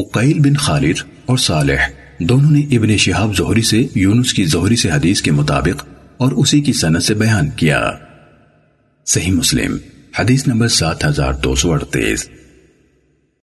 اقیل بن خالد اور صالح دونوں نے ابن شہاب زہری سے، یونس کی زہری سے حدیث کے مطابق اور اسی کی سنت سے بیان کیا۔ صحیح مسلم، حدیث نمبر سات ہزار دو سو اڑتیس۔